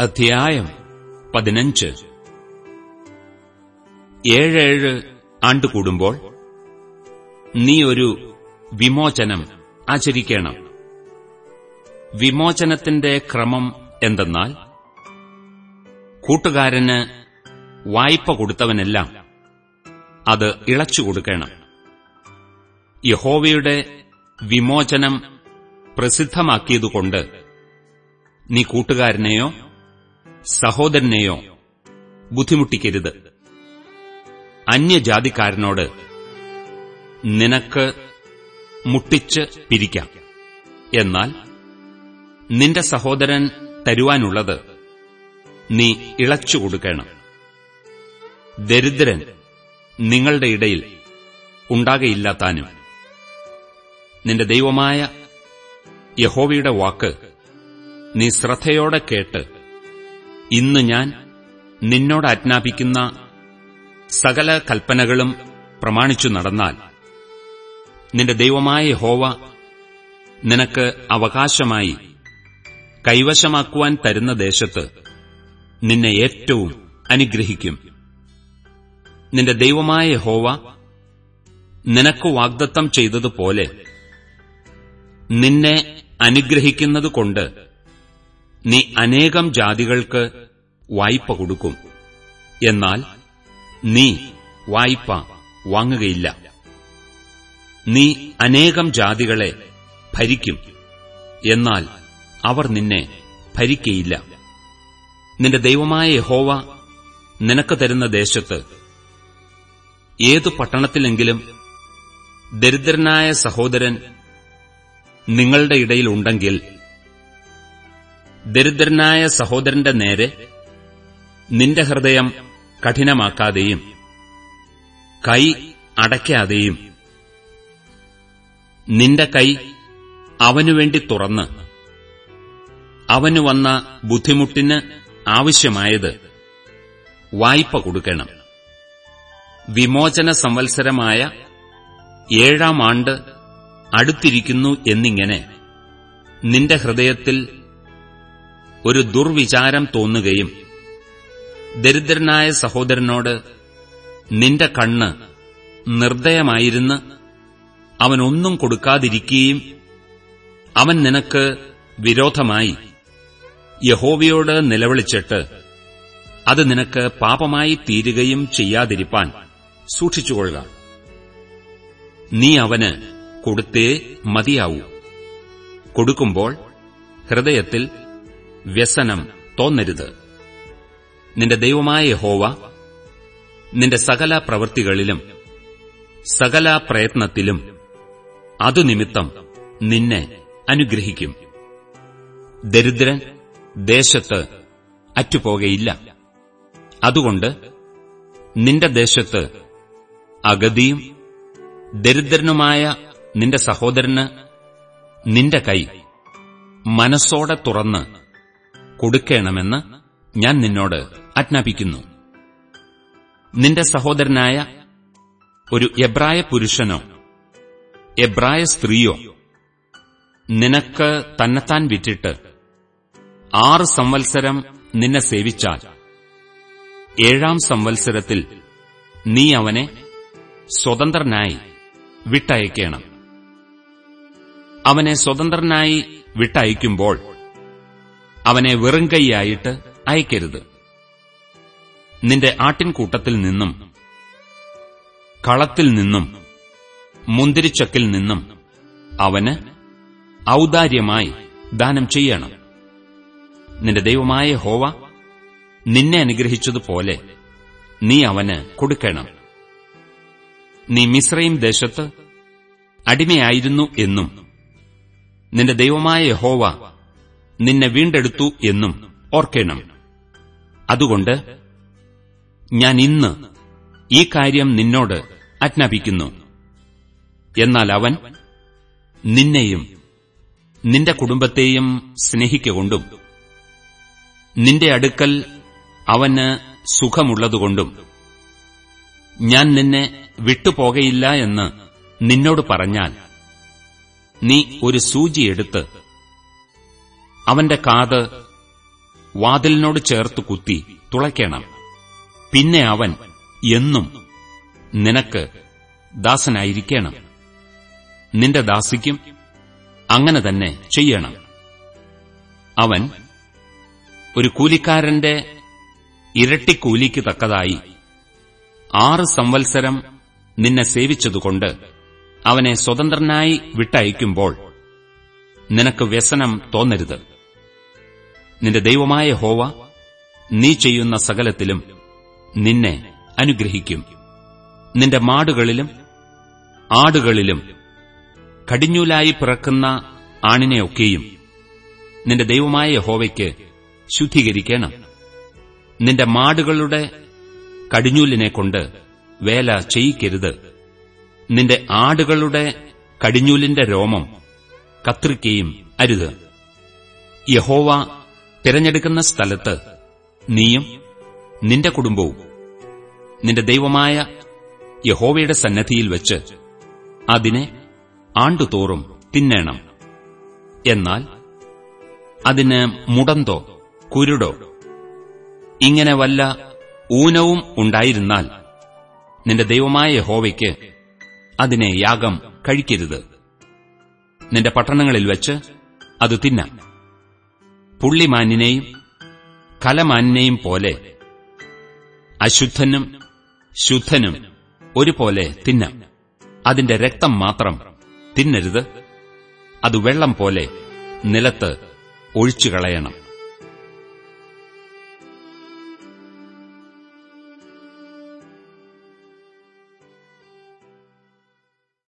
അധ്യായം പതിനഞ്ച്. ഏഴേഴ് കൂടുമ്പോൾ നീ ഒരു വിമോചനം ആചരിക്കണം. വിമോചനത്തിന്റെ ക്രമം എന്തെന്നാൽ കൂട്ടുകാരന് വായ്പ കൊടുത്തവനെല്ലാം അത് ഇളച്ചു കൊടുക്കണം. യഹോവയുടെ വിമോചനം പ്രസിദ്ധമാക്കിയതുകൊണ്ട് നീ കൂട്ടുകാരനെയോ സഹോദരനെയോ? ബുദ്ധിമുട്ടിക്കരുത്. അന്യജാതിക്കാരനോട് നിനക്ക് മുട്ടിച്ച് പിരിക്കാം. എന്നാൽ നിന്റെ സഹോദരൻ തരുവാനുള്ളത് നീ ഇളച്ചു കൊടുക്കണം. ദരിദ്രൻ നിങ്ങളുടെ ഇടയിൽ ഉണ്ടാകയില്ലാത്താനും നിന്റെ ദൈവമായ യഹോവയുടെ വാക്ക് നീ ശ്രദ്ധയോടെ കേട്ട് ഇന്ന് ഞാൻ നിന്നോട് ആജ്ഞാപിക്കുന്ന സകല കൽപ്പനകളും പ്രമാണിച്ചു നടന്നാൽ നിന്റെ ദൈവമായ ഹോവ നിനക്ക് അവകാശമായി കൈവശമാക്കുവാൻ തരുന്ന ദേശത്ത് നിന്നെ ഏറ്റവും അനുഗ്രഹിക്കും. നിന്റെ ദൈവമായ ഹോവ നിനക്ക് വാഗ്ദത്തം ചെയ്തതുപോലെ നിന്നെ അനുഗ്രഹിക്കുന്നതുകൊണ്ട് നീ അനേകം ജാതികൾക്ക് വായ്പ കൊടുക്കും. എന്നാൽ നീ വായ്പ വാങ്ങുകയില്ല. നീ അനേകം ജാതികളെ ഭരിക്കും. എന്നാൽ അവർ നിന്നെ ഭരിക്കയില്ല. നിന്റെ ദൈവമായ യഹോവ നിനക്ക് തരുന്ന ദേശത്ത് ഏതു പട്ടണത്തിലെങ്കിലും ദരിദ്രനായ സഹോദരൻ നിങ്ങളുടെ ഇടയിലുണ്ടെങ്കിൽ ദരിദ്രനായ സഹോദരന്റെ നേരെ നിന്റെ ഹൃദയം കഠിനമാക്കാതെയും കൈ അടയ്ക്കാതെയും നിന്റെ കൈ അവനുവേണ്ടി തുറന്ന് അവനു വന്ന ബുദ്ധിമുട്ടിന് ആവശ്യമായത് വായ്പ കൊടുക്കണം. വിമോചന സംവത്സരമായ ഏഴാം ആണ്ട് അടുത്തിരിക്കുന്നു എന്നിങ്ങനെ നിന്റെ ഹൃദയത്തിൽ ഒരു ദുർവിചാരം തോന്നുകയും ദരിദ്രനായ സഹോദരനോട് നിന്റെ കണ്ണ് നിർദ്ദയമായിരുന്ന് അവനൊന്നും കൊടുക്കാതിരിക്കുകയും അവൻ നിനക്ക് വിരോധമായി യഹോവയോട് നിലവിളിച്ചിട്ട് അത് നിനക്ക് പാപമായി തീരുകയും ചെയ്യാതിരിപ്പാൻ സൂക്ഷിച്ചുകൊള്ളുക. നീ അവന് കൊടുത്തേ മതിയാവൂ. കൊടുക്കുമ്പോൾ ഹൃദയത്തിൽ വ്യസനം തോന്നരുത്. നിന്റെ ദൈവമായ ഹോവ നിന്റെ സകല പ്രവൃത്തികളിലും സകല പ്രയത്നത്തിലും അതുനിമിത്തം നിന്നെ അനുഗ്രഹിക്കും. ദരിദ്രൻ ദേശത്ത് അറ്റുപോകയില്ല. അതുകൊണ്ട് നിന്റെ ദേശത്ത് അഗതിയും ദരിദ്രനുമായ നിന്റെ സഹോദരന് നിന്റെ കൈ മനസ്സോടെ തുറന്ന് കൊടുക്കണമെന്ന് ഞാൻ നിന്നോട് ആജ്ഞാപിക്കുന്നു. നിന്റെ സഹോദരനായ ഒരു എബ്രായ പുരുഷനോ എബ്രായ സ്ത്രീയോ നിനക്ക് തന്നെത്താൻ വിറ്റിട്ട് ആറ് സംവത്സരം നിന്നെ സേവിച്ചാൽ ഏഴാം സംവത്സരത്തിൽ നീ അവനെ സ്വതന്ത്രനായി വിട്ടയക്കണം. അവനെ സ്വതന്ത്രനായി വിട്ടയക്കുമ്പോൾ അവനെ വെറും കൈയായിട്ട് അയക്കരുത്. നിന്റെ ആട്ടിൻകൂട്ടത്തിൽ നിന്നും കളത്തിൽ നിന്നും മുന്തിരിച്ചക്കിൽ നിന്നും അവന് ഔദാര്യമായി ദാനം ചെയ്യണം. നിന്റെ ദൈവമായ ഹോവ നിന്നെ അനുഗ്രഹിച്ചതുപോലെ നീ അവന് കൊടുക്കണം. നീ മിശ്രയും ദേശത്ത് അടിമയായിരുന്നു എന്നും നിന്റെ ദൈവമായ യഹോവ നിന്നെ വീണ്ടെടുത്തു എന്നും ഓർക്കേണം. അതുകൊണ്ട് ഞാൻ ഇന്ന് ഈ കാര്യം നിന്നോട് ആജ്ഞാപിക്കുന്നു. എന്നാൽ അവൻ നിന്നെയും നിന്റെ കുടുംബത്തെയും സ്നേഹിക്കൊണ്ടും നിന്റെ അടുക്കൽ അവന് സുഖമുള്ളതുകൊണ്ടും ഞാൻ നിന്നെ വിട്ടുപോകയില്ല എന്ന് നിന്നോട് പറഞ്ഞാൽ നീ ഒരു സൂചിയെടുത്ത് അവന്റെ കാത് വാതിലിനോട് ചേർത്ത് കുത്തി തുളയ്ക്കണം. പിന്നെ അവൻ എന്നും നിനക്ക് ദാസനായിരിക്കണം. നിന്റെ ദാസിക്കും അങ്ങനെ തന്നെ ചെയ്യണം. അവൻ ഒരു കൂലിക്കാരന്റെ ഇരട്ടിക്കൂലിക്ക് തക്കതായി ആറ് സംവത്സരം നിന്നെ സേവിച്ചതുകൊണ്ട് അവനെ സ്വതന്ത്രനായി വിട്ടയക്കുമ്പോൾ നിനക്ക് വ്യസനം തോന്നരുത്. നിന്റെ ദൈവമായ ഹോവ നീ ചെയ്യുന്ന സകലത്തിലും നിന്നെ അനുഗ്രഹിക്കും. നിന്റെ മാടുകളിലും ആടുകളിലും കടിഞ്ഞൂലായി പിറക്കുന്ന ആണിനെയൊക്കെയും നിന്റെ ദൈവമായ ഹോവയ്ക്ക് ശുദ്ധീകരിക്കണം. നിന്റെ മാടുകളുടെ കടിഞ്ഞൂലിനെ കൊണ്ട് വേല ചെയ്യിക്കരുത്. നിന്റെ ആടുകളുടെ കടിഞ്ഞൂലിന്റെ രോമം കത്രിക്കയും അരുത്. യഹോവ തിരഞ്ഞെടുക്കുന്ന സ്ഥലത്ത് നീയും നിന്റെ കുടുംബവും നിന്റെ ദൈവമായ യഹോവയുടെ സന്നദ്ധിയിൽ വച്ച് അതിനെ ആണ്ടുതോറും തിന്നേണം. എന്നാൽ അതിന് മുടന്തോ കുരുടോ ഇങ്ങനെ വല്ല ഊനവും ഉണ്ടായിരുന്നാൽ നിന്റെ ദൈവമായ യഹോവയ്ക്ക് അതിനെ യാഗം കഴിക്കരുത്. നിന്റെ പട്ടണങ്ങളിൽ വെച്ച് അത് തിന്നാം. പുള്ളിമാനിനെയും കലമാനിനെയും പോലെ അശുദ്ധനും ശുദ്ധനും ഒരുപോലെ തിന്നാം. അതിന്റെ രക്തം മാത്രം തിന്നരുത്. അത് വെള്ളം പോലെ നിലത്ത് ഒഴിച്ചുകളയണം.